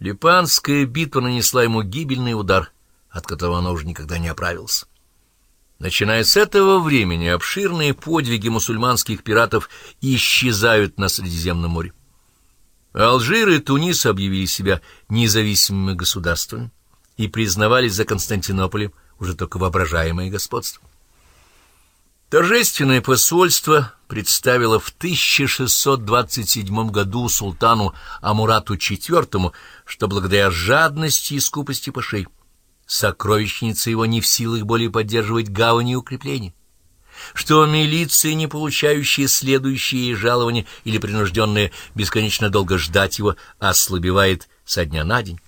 Липанская битва нанесла ему гибельный удар, от которого он уже никогда не оправился. Начиная с этого времени обширные подвиги мусульманских пиратов исчезают на Средиземном море. Алжир и Тунис объявили себя независимыми государствами и признавались за Константинополем уже только воображаемое господство. Торжественное посольство представило в 1627 году султану Амурату IV, что благодаря жадности и скупости пашей сокровищница его не в силах более поддерживать гавани и укрепления, что милиция, не получающая следующие ей жалования или принужденная бесконечно долго ждать его, ослабевает со дня на день,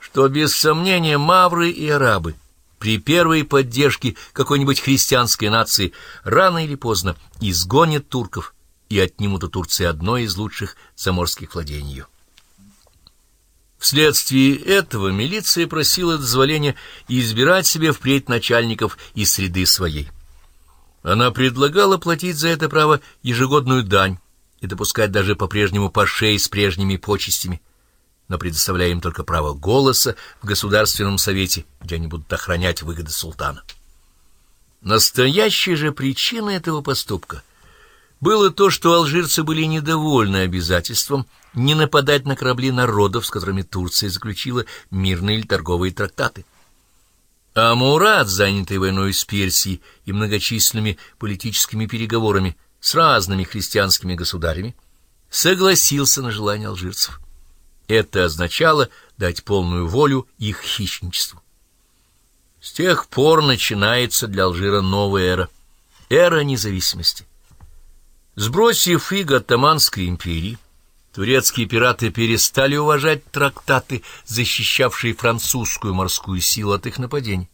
что, без сомнения, мавры и арабы — при первой поддержке какой-нибудь христианской нации рано или поздно изгонят турков и отнимут у Турции одно из лучших заморских владений. Вследствие этого милиция просила дозволения избирать себе впредь начальников из среды своей. Она предлагала платить за это право ежегодную дань и допускать даже по-прежнему пашей с прежними почестями – но предоставляя им только право голоса в Государственном Совете, где они будут охранять выгоды султана. Настоящей же причиной этого поступка было то, что алжирцы были недовольны обязательством не нападать на корабли народов, с которыми Турция заключила мирные или торговые трактаты. А Мурат, занятый войной с Персией и многочисленными политическими переговорами с разными христианскими государями, согласился на желание алжирцев. Это означало дать полную волю их хищничеству. С тех пор начинается для Алжира новая эра, эра независимости. Сбросив иго Оттоманской империи, турецкие пираты перестали уважать трактаты, защищавшие французскую морскую силу от их нападений.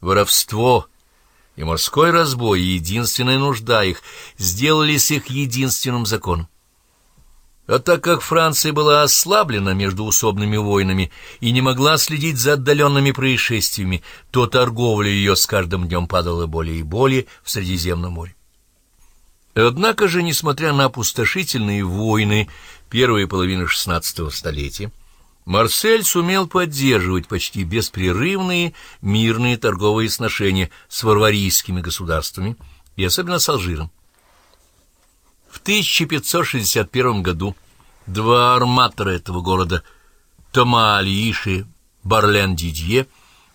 Воровство и морской разбой, единственная нужда их, сделались их единственным законом. А так как Франция была ослаблена между усобными войнами и не могла следить за отдаленными происшествиями, то торговля ее с каждым днем падала более и более в Средиземном море. Однако же, несмотря на опустошительные войны первой половины XVI столетия, Марсель сумел поддерживать почти беспрерывные мирные торговые сношения с варварийскими государствами и особенно с Алжиром. В 1561 году два арматора этого города, Тома Алииши и Барлен Дидье,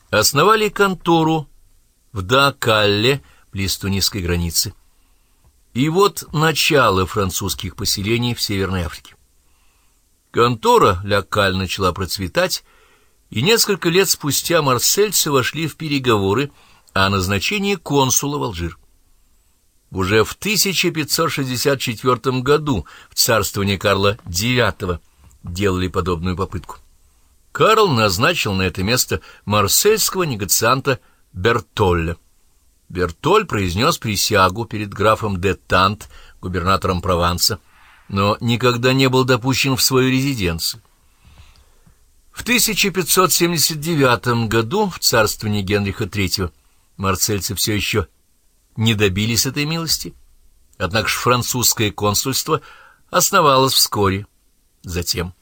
основали контору в Дакалле, близ тунисской границы. И вот начало французских поселений в Северной Африке. Контора Ля Каль начала процветать, и несколько лет спустя марсельцы вошли в переговоры о назначении консула в Алжир. Уже в 1564 году в царствовании Карла IX делали подобную попытку. Карл назначил на это место марсельского негацианта Бертолля. Бертоль произнес присягу перед графом де Тант, губернатором Прованса, но никогда не был допущен в свою резиденцию. В 1579 году в царствовании Генриха III марсельцы все еще не добились этой милости. Однако ж французское консульство основалось вскоре. Затем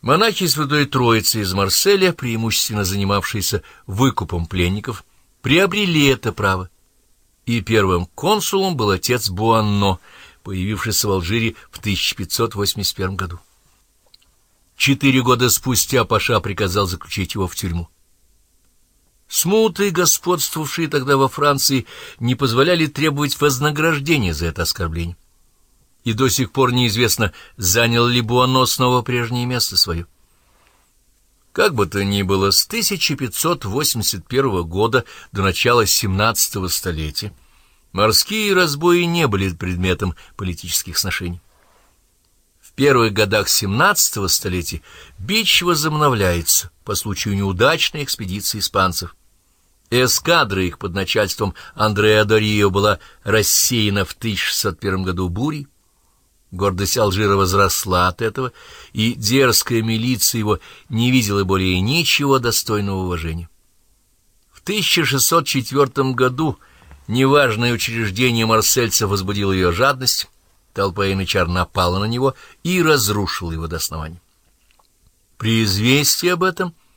монахи Святой Троицы из Марселя, преимущественно занимавшиеся выкупом пленников, приобрели это право. И первым консулом был отец Буанно, появившийся в Алжире в 1581 году. Четыре года спустя Паша приказал заключить его в тюрьму. Смуты, господствовавшие тогда во Франции, не позволяли требовать вознаграждения за это оскорбление. И до сих пор неизвестно, занял ли Буано снова прежнее место свое. Как бы то ни было, с 1581 года до начала 17 столетия морские разбои не были предметом политических сношений. В первых годах 17 столетия бич возобновляется по случаю неудачной экспедиции испанцев. Эскадра их под начальством Андреа Дорио была рассеяна в 1601 году бурей. Гордость Алжира возросла от этого, и дерзкая милиция его не видела более ничего достойного уважения. В 1604 году неважное учреждение марсельцев возбудило ее жадность, толпа янычар напала на него и разрушила его до основания. При известии об этом